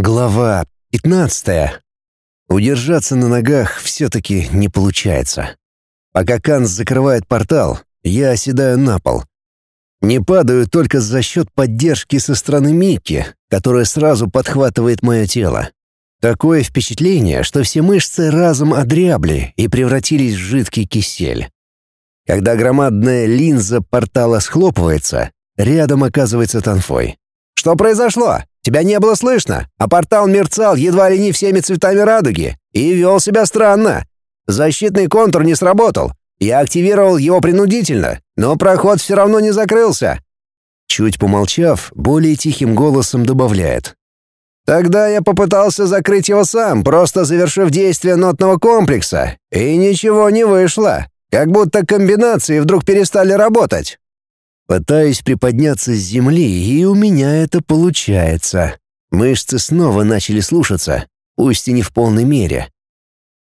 Глава 15. Удержаться на ногах все-таки не получается. Пока Канс закрывает портал, я оседаю на пол. Не падаю только за счет поддержки со стороны Микки, которая сразу подхватывает мое тело. Такое впечатление, что все мышцы разом одрябли и превратились в жидкий кисель. Когда громадная линза портала схлопывается, рядом оказывается Танфой. «Что произошло?» Тебя не было слышно, а портал мерцал едва ли не всеми цветами радуги и вел себя странно. Защитный контур не сработал. Я активировал его принудительно, но проход все равно не закрылся». Чуть помолчав, более тихим голосом добавляет. «Тогда я попытался закрыть его сам, просто завершив действие нотного комплекса, и ничего не вышло. Как будто комбинации вдруг перестали работать. Пытаюсь приподняться с земли, и у меня это получается. Мышцы снова начали слушаться, пусть и не в полной мере.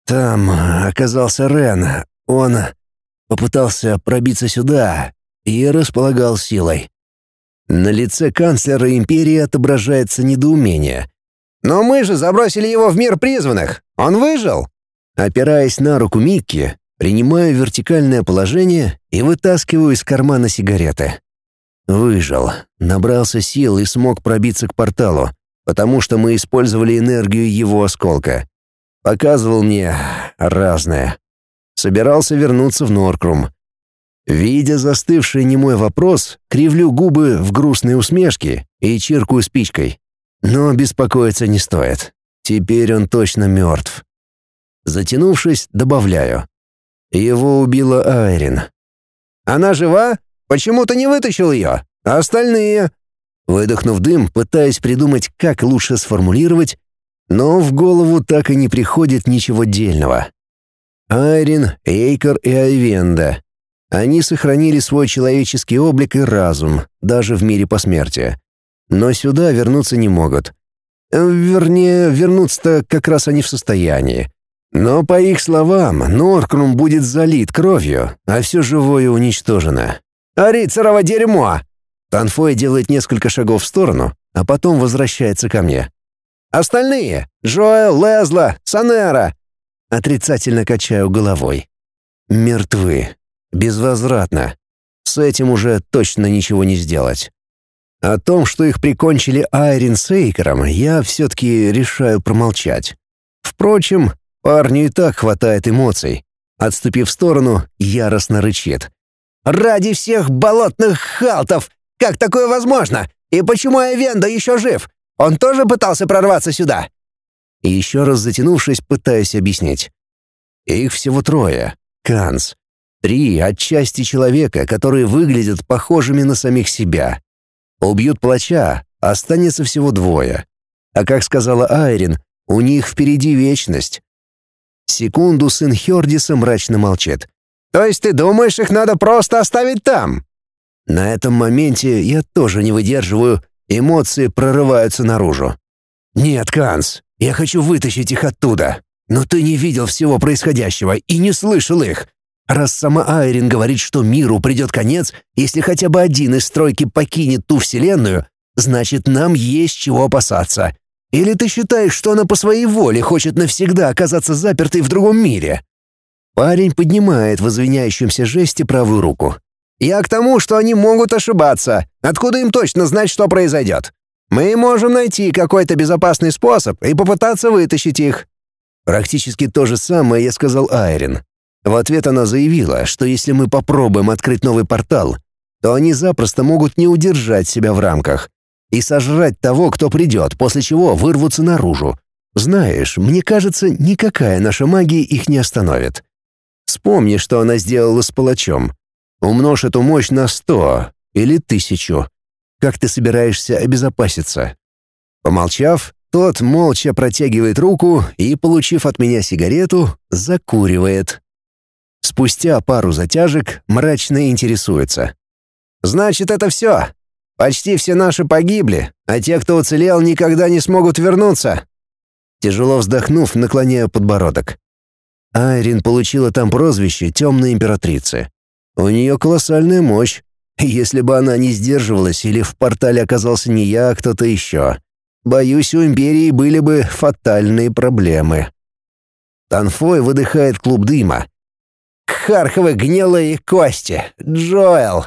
Там оказался Рен. Он попытался пробиться сюда и располагал силой. На лице канцлера империи отображается недоумение. «Но мы же забросили его в мир призванных! Он выжил!» Опираясь на руку Микки, Принимаю вертикальное положение и вытаскиваю из кармана сигареты. Выжил, набрался сил и смог пробиться к порталу, потому что мы использовали энергию его осколка. Показывал мне разное. Собирался вернуться в Норкрум. Видя застывший немой вопрос, кривлю губы в грустной усмешке и чиркаю спичкой. Но беспокоиться не стоит. Теперь он точно мертв. Затянувшись, добавляю. Его убила Айрин. «Она жива? Почему ты не вытащил ее? А остальные?» Выдохнув дым, пытаясь придумать, как лучше сформулировать, но в голову так и не приходит ничего дельного. Айрин, Эйкер и Айвенда. Они сохранили свой человеческий облик и разум, даже в мире посмертия. Но сюда вернуться не могут. Вернее, вернуться-то как раз они в состоянии. Но, по их словам, Норкрум будет залит кровью, а все живое уничтожено. «Арицерово дерьмо!» Танфой делает несколько шагов в сторону, а потом возвращается ко мне. «Остальные! Джоэл, Лезла, Санера!» Отрицательно качаю головой. Мертвы. Безвозвратно. С этим уже точно ничего не сделать. О том, что их прикончили Айрин с Эйкером, я все-таки решаю промолчать. Впрочем, Парню и так хватает эмоций. Отступив в сторону, яростно рычит. «Ради всех болотных халтов! Как такое возможно? И почему Эвенда еще жив? Он тоже пытался прорваться сюда?» И еще раз затянувшись, пытаюсь объяснить. Их всего трое. Канс. Три отчасти человека, которые выглядят похожими на самих себя. Убьют плача, останется всего двое. А как сказала Айрин, у них впереди вечность. Секунду сын Хердиса мрачно молчит. «То есть ты думаешь, их надо просто оставить там?» На этом моменте я тоже не выдерживаю, эмоции прорываются наружу. «Нет, Канс, я хочу вытащить их оттуда. Но ты не видел всего происходящего и не слышал их. Раз сама Айрин говорит, что миру придет конец, если хотя бы один из стройки покинет ту вселенную, значит, нам есть чего опасаться. Или ты считаешь, что она по своей воле хочет навсегда оказаться запертой в другом мире?» Парень поднимает в извиняющемся жесте правую руку. «Я к тому, что они могут ошибаться. Откуда им точно знать, что произойдет? Мы можем найти какой-то безопасный способ и попытаться вытащить их». Практически то же самое я сказал Айрин. В ответ она заявила, что если мы попробуем открыть новый портал, то они запросто могут не удержать себя в рамках и сожрать того, кто придет, после чего вырвутся наружу. Знаешь, мне кажется, никакая наша магия их не остановит. Вспомни, что она сделала с палачом. Умножь эту мощь на сто или тысячу. Как ты собираешься обезопаситься? Помолчав, тот молча протягивает руку и, получив от меня сигарету, закуривает. Спустя пару затяжек мрачно интересуется. «Значит, это все. Почти все наши погибли, а те, кто уцелел, никогда не смогут вернуться». Тяжело вздохнув, наклоняю подбородок. Айрин получила там прозвище «Темной императрицы». У нее колоссальная мощь. Если бы она не сдерживалась или в портале оказался не я, а кто-то еще. боюсь, у Империи были бы фатальные проблемы. Танфой выдыхает клуб дыма. Харховы гнилые кости. Джоэл.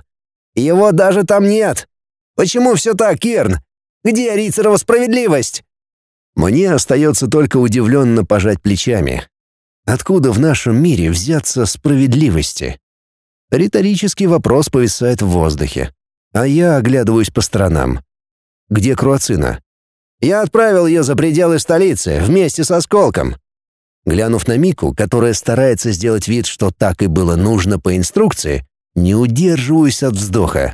Его даже там нет. Почему все так, Кирн? Где Рицерова справедливость? Мне остается только удивленно пожать плечами. Откуда в нашем мире взяться справедливости? Риторический вопрос повисает в воздухе. А я оглядываюсь по сторонам. Где Круацина? Я отправил ее за пределы столицы вместе с осколком. Глянув на Мику, которая старается сделать вид, что так и было нужно по инструкции, не удерживаюсь от вздоха.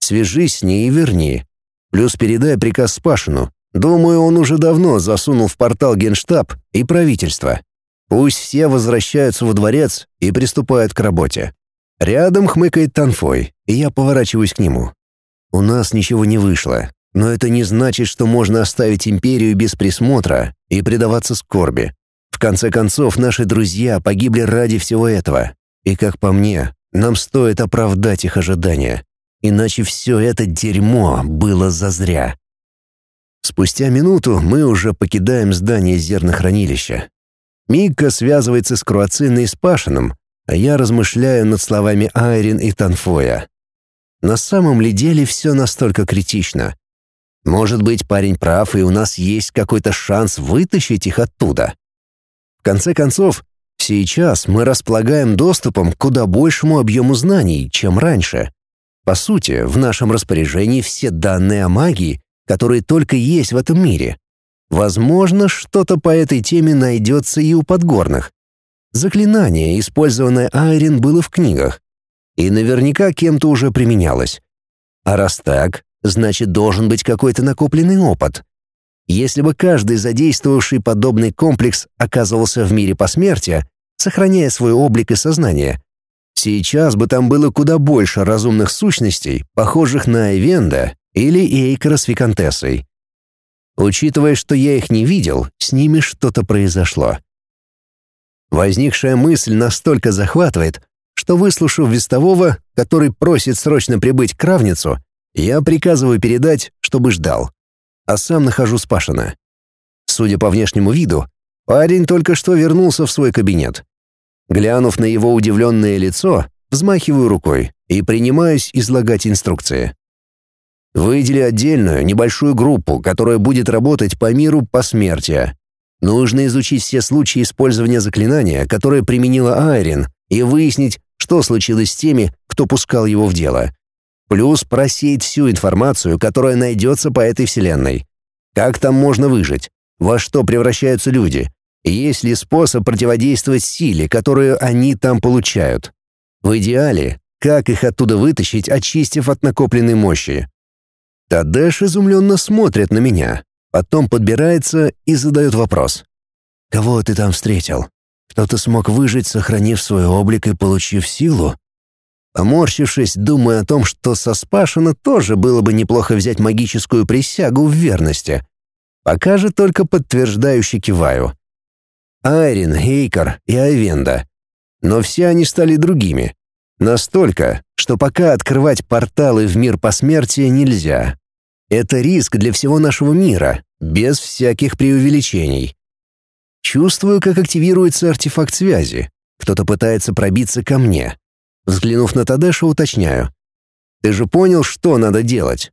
Свяжись с ней и верни. Плюс передай приказ Спашину. Думаю, он уже давно засунул в портал Генштаб и правительство. Пусть все возвращаются во дворец и приступают к работе. Рядом хмыкает Танфой, и я поворачиваюсь к нему. У нас ничего не вышло, но это не значит, что можно оставить империю без присмотра и предаваться скорби. В конце концов, наши друзья погибли ради всего этого. И, как по мне, нам стоит оправдать их ожидания. Иначе все это дерьмо было зазря. Спустя минуту мы уже покидаем здание зернохранилища. Микка связывается с Круациной и Спашиным, а я размышляю над словами Айрин и Танфоя. На самом ли деле все настолько критично? Может быть, парень прав, и у нас есть какой-то шанс вытащить их оттуда? В конце концов, сейчас мы располагаем доступом к куда большему объему знаний, чем раньше. По сути, в нашем распоряжении все данные о магии, которые только есть в этом мире. Возможно, что-то по этой теме найдется и у подгорных. Заклинание, использованное Айрин, было в книгах. И наверняка кем-то уже применялось. А раз так, значит, должен быть какой-то накопленный опыт. Если бы каждый задействовавший подобный комплекс оказывался в мире посмертия, сохраняя свой облик и сознание, сейчас бы там было куда больше разумных сущностей, похожих на Эвенда или Эйкора с Викантессой. Учитывая, что я их не видел, с ними что-то произошло. Возникшая мысль настолько захватывает, что, выслушав вестового, который просит срочно прибыть к Равницу, я приказываю передать, чтобы ждал а сам нахожу Спашина. Судя по внешнему виду, парень только что вернулся в свой кабинет. Глянув на его удивленное лицо, взмахиваю рукой и принимаюсь излагать инструкции. Выдели отдельную, небольшую группу, которая будет работать по миру посмертия. Нужно изучить все случаи использования заклинания, которое применила Айрин, и выяснить, что случилось с теми, кто пускал его в дело. Плюс просеять всю информацию, которая найдется по этой вселенной. Как там можно выжить? Во что превращаются люди? Есть ли способ противодействовать силе, которую они там получают? В идеале, как их оттуда вытащить, очистив от накопленной мощи? Тадеш изумленно смотрит на меня, потом подбирается и задает вопрос. «Кого ты там встретил? Кто-то смог выжить, сохранив свой облик и получив силу?» Поморщившись, думаю о том, что со Спашина тоже было бы неплохо взять магическую присягу в верности. Пока же только подтверждающе киваю. Айрин, Эйкар и Айвенда. Но все они стали другими. Настолько, что пока открывать порталы в мир посмертия нельзя. Это риск для всего нашего мира, без всяких преувеличений. Чувствую, как активируется артефакт связи. Кто-то пытается пробиться ко мне. Взглянув на Тадеша, уточняю. «Ты же понял, что надо делать?»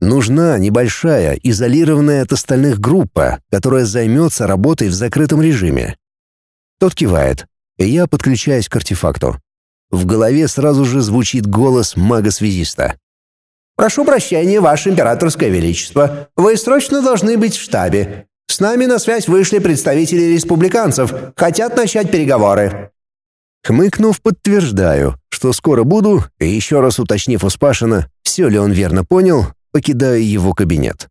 Нужна небольшая, изолированная от остальных группа, которая займется работой в закрытом режиме. Тот кивает, и я подключаюсь к артефакту. В голове сразу же звучит голос мага-связиста. «Прошу прощения, Ваше Императорское Величество. Вы срочно должны быть в штабе. С нами на связь вышли представители республиканцев. Хотят начать переговоры». Хмыкнув, подтверждаю, что скоро буду, и еще раз уточнив у Спашина, все ли он верно понял, покидаю его кабинет.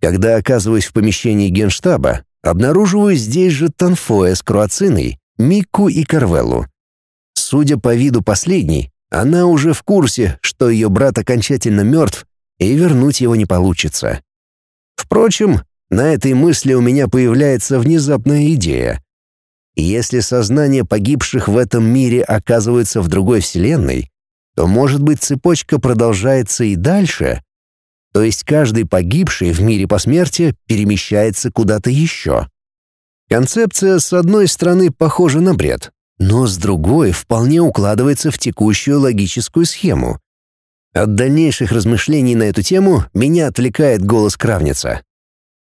Когда оказываюсь в помещении генштаба, обнаруживаю здесь же Танфоя с Круациной, Микку и Карвеллу. Судя по виду последней, она уже в курсе, что ее брат окончательно мертв, и вернуть его не получится. Впрочем, на этой мысли у меня появляется внезапная идея. Если сознание погибших в этом мире оказывается в другой вселенной, то, может быть, цепочка продолжается и дальше? То есть каждый погибший в мире посмертия перемещается куда-то еще. Концепция, с одной стороны, похожа на бред, но с другой вполне укладывается в текущую логическую схему. От дальнейших размышлений на эту тему меня отвлекает голос Кравница.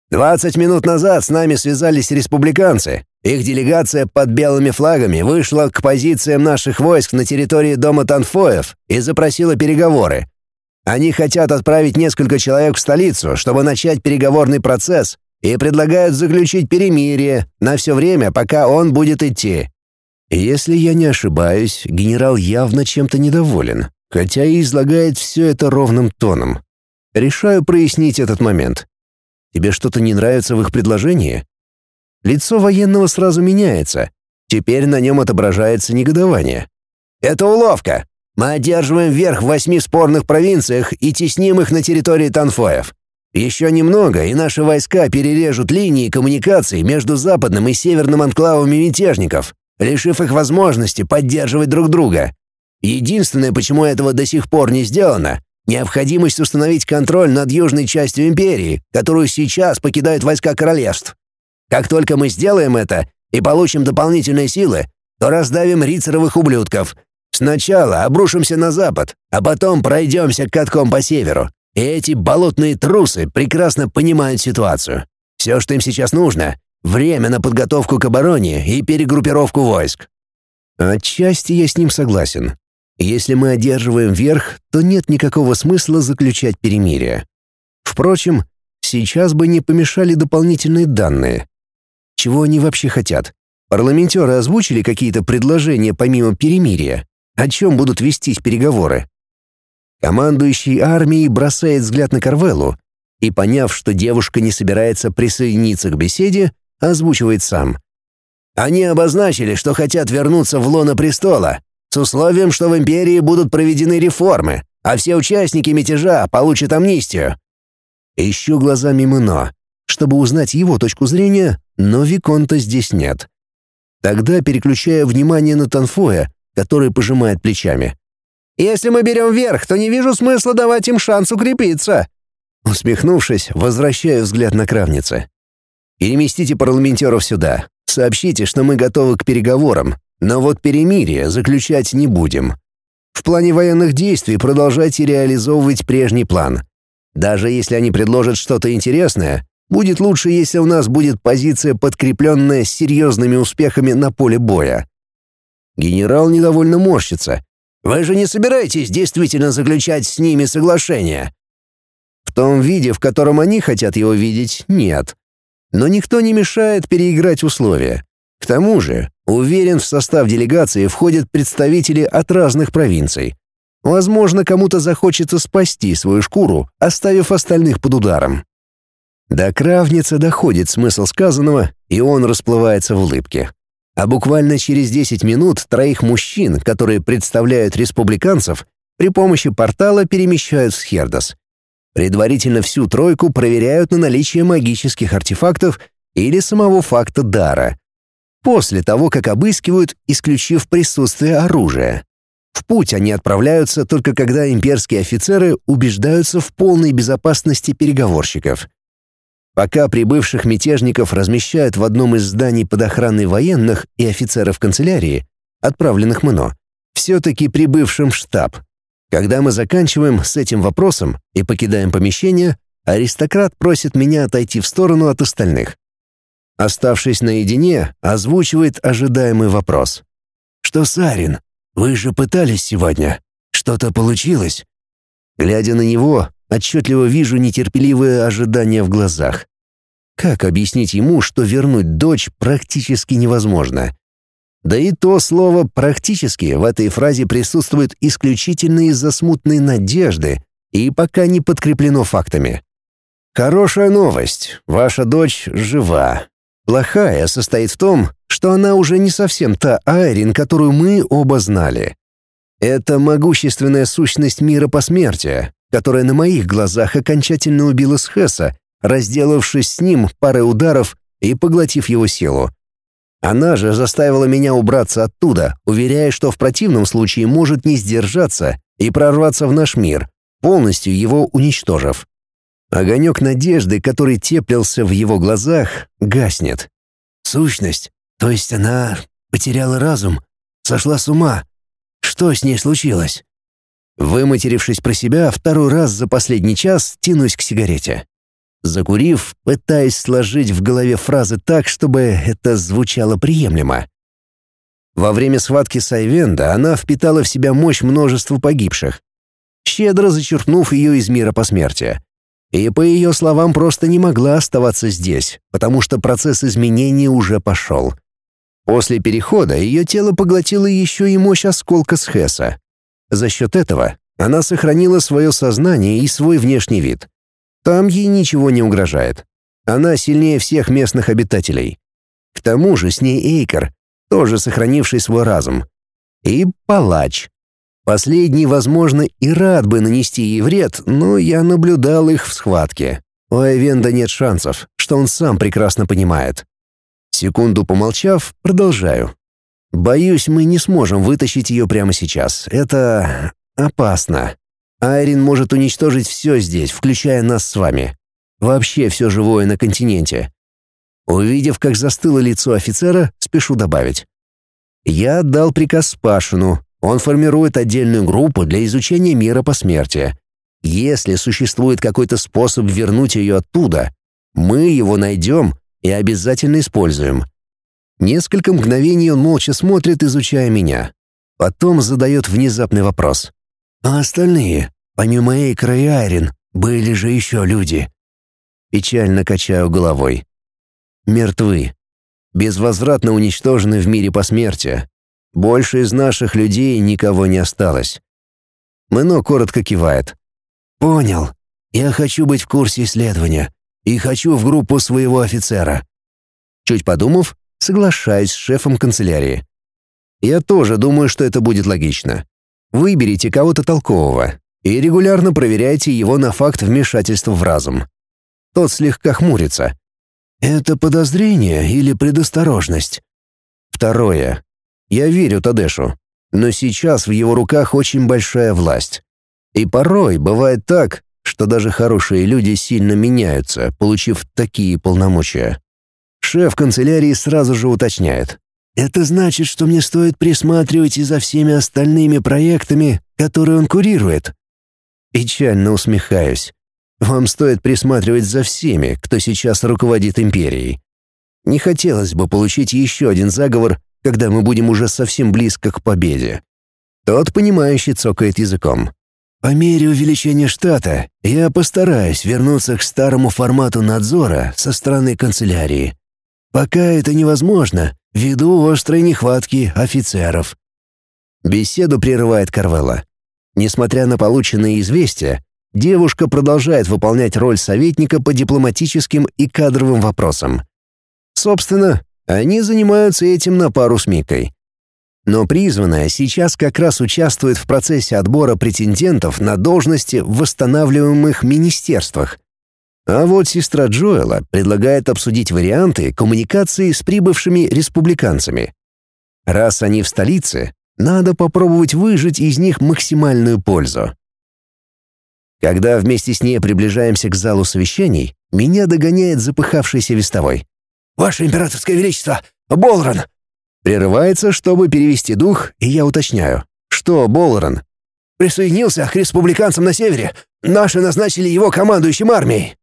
«Двадцать минут назад с нами связались республиканцы. Их делегация под белыми флагами вышла к позициям наших войск на территории дома Танфоев и запросила переговоры. Они хотят отправить несколько человек в столицу, чтобы начать переговорный процесс, и предлагают заключить перемирие на все время, пока он будет идти. Если я не ошибаюсь, генерал явно чем-то недоволен, хотя и излагает все это ровным тоном. Решаю прояснить этот момент. Тебе что-то не нравится в их предложении? Лицо военного сразу меняется. Теперь на нем отображается негодование. «Это уловка. Мы одерживаем верх в восьми спорных провинциях и тесним их на территории Танфоев. Еще немного, и наши войска перережут линии коммуникаций между западным и северным анклавами мятежников, лишив их возможности поддерживать друг друга. Единственное, почему этого до сих пор не сделано, необходимость установить контроль над южной частью империи, которую сейчас покидают войска королевств. Как только мы сделаем это и получим дополнительные силы, то раздавим рицаровых ублюдков, Сначала обрушимся на запад, а потом пройдемся катком по северу. И эти болотные трусы прекрасно понимают ситуацию. Все, что им сейчас нужно — время на подготовку к обороне и перегруппировку войск. Отчасти я с ним согласен. Если мы одерживаем верх, то нет никакого смысла заключать перемирие. Впрочем, сейчас бы не помешали дополнительные данные. Чего они вообще хотят? Парламентеры озвучили какие-то предложения помимо перемирия? О чем будут вестись переговоры? Командующий армией бросает взгляд на Карвеллу и, поняв, что девушка не собирается присоединиться к беседе, озвучивает сам. Они обозначили, что хотят вернуться в лоно престола, с условием, что в империи будут проведены реформы, а все участники мятежа получат амнистию. Ищу глазами Мыно, чтобы узнать его точку зрения, но Виконта здесь нет. Тогда переключаю внимание на Танфоя, который пожимает плечами. «Если мы берем верх, то не вижу смысла давать им шанс укрепиться». Усмехнувшись, возвращаю взгляд на кравницы. «Переместите парламентеров сюда. Сообщите, что мы готовы к переговорам, но вот перемирие заключать не будем. В плане военных действий продолжайте реализовывать прежний план. Даже если они предложат что-то интересное, будет лучше, если у нас будет позиция, подкрепленная серьезными успехами на поле боя. Генерал недовольно морщится. «Вы же не собираетесь действительно заключать с ними соглашение?» В том виде, в котором они хотят его видеть, нет. Но никто не мешает переиграть условия. К тому же, уверен, в состав делегации входят представители от разных провинций. Возможно, кому-то захочется спасти свою шкуру, оставив остальных под ударом. До Кравница доходит смысл сказанного, и он расплывается в улыбке. А буквально через 10 минут троих мужчин, которые представляют республиканцев, при помощи портала перемещают в Схердос. Предварительно всю тройку проверяют на наличие магических артефактов или самого факта дара. После того, как обыскивают, исключив присутствие оружия. В путь они отправляются только когда имперские офицеры убеждаются в полной безопасности переговорщиков. Пока прибывших мятежников размещают в одном из зданий под охраной военных и офицеров канцелярии, отправленных МНО, все-таки прибывшим в штаб. Когда мы заканчиваем с этим вопросом и покидаем помещение, аристократ просит меня отойти в сторону от остальных. Оставшись наедине, озвучивает ожидаемый вопрос. «Что, Сарин, вы же пытались сегодня? Что-то получилось?» Глядя на него, Отчетливо вижу нетерпеливое ожидание в глазах. Как объяснить ему, что вернуть дочь практически невозможно? Да и то слово «практически» в этой фразе присутствует исключительно из-за смутной надежды и пока не подкреплено фактами. Хорошая новость. Ваша дочь жива. Плохая состоит в том, что она уже не совсем та Айрин, которую мы оба знали. Это могущественная сущность мира посмертия, которая на моих глазах окончательно убила Схеса, разделавшись с ним парой ударов и поглотив его силу. Она же заставила меня убраться оттуда, уверяя, что в противном случае может не сдержаться и прорваться в наш мир, полностью его уничтожив. Огонек надежды, который теплился в его глазах, гаснет. Сущность, то есть она потеряла разум, сошла с ума. Что с ней случилось? Выматерившись про себя, второй раз за последний час тянусь к сигарете. Закурив, пытаясь сложить в голове фразы так, чтобы это звучало приемлемо. Во время схватки с Айвенда она впитала в себя мощь множества погибших, щедро зачерпнув ее из мира посмертия. И, по ее словам, просто не могла оставаться здесь, потому что процесс изменений уже пошел. После перехода ее тело поглотило еще и мощь осколка с Хесса. За счет этого она сохранила свое сознание и свой внешний вид. Там ей ничего не угрожает. Она сильнее всех местных обитателей. К тому же с ней Эйкер, тоже сохранивший свой разум. И палач. Последний, возможно, и рад бы нанести ей вред, но я наблюдал их в схватке. У Эвенда нет шансов, что он сам прекрасно понимает. Секунду помолчав, продолжаю. Боюсь, мы не сможем вытащить ее прямо сейчас. Это опасно. Айрин может уничтожить все здесь, включая нас с вами. Вообще все живое на континенте. Увидев, как застыло лицо офицера, спешу добавить. Я отдал приказ Спашину, он формирует отдельную группу для изучения мира посмертия. Если существует какой-то способ вернуть ее оттуда, мы его найдем и обязательно используем. Несколько мгновений он молча смотрит, изучая меня. Потом задает внезапный вопрос. «А остальные, помимо Эйкра и Айрин, были же еще люди?» Печально качаю головой. «Мертвы. Безвозвратно уничтожены в мире посмертия. Больше из наших людей никого не осталось. Мэно коротко кивает. «Понял. Я хочу быть в курсе исследования. И хочу в группу своего офицера». Чуть подумав, соглашаюсь с шефом канцелярии. Я тоже думаю, что это будет логично. Выберите кого-то толкового и регулярно проверяйте его на факт вмешательства в разум. Тот слегка хмурится. Это подозрение или предосторожность? Второе. Я верю Тадешу, но сейчас в его руках очень большая власть. И порой бывает так, что даже хорошие люди сильно меняются, получив такие полномочия. Шеф канцелярии сразу же уточняет. «Это значит, что мне стоит присматривать и за всеми остальными проектами, которые он курирует?» Печально усмехаюсь. «Вам стоит присматривать за всеми, кто сейчас руководит империей. Не хотелось бы получить еще один заговор когда мы будем уже совсем близко к победе. Тот, понимающий, цокает языком. По мере увеличения штата я постараюсь вернуться к старому формату надзора со стороны канцелярии. Пока это невозможно, ввиду острой нехватки офицеров. Беседу прерывает Карвелла. Несмотря на полученные известия, девушка продолжает выполнять роль советника по дипломатическим и кадровым вопросам. Собственно, они занимаются этим на пару с Микой. Но призванная сейчас как раз участвует в процессе отбора претендентов на должности в восстанавливаемых министерствах. А вот сестра Джоэла предлагает обсудить варианты коммуникации с прибывшими республиканцами. Раз они в столице, надо попробовать выжать из них максимальную пользу. Когда вместе с ней приближаемся к залу совещаний, меня догоняет запыхавшийся вестовой. «Ваше императорское величество! Болран!» Прерывается, чтобы перевести дух, и я уточняю. «Что Болран?» «Присоединился к республиканцам на севере. Наши назначили его командующим армией».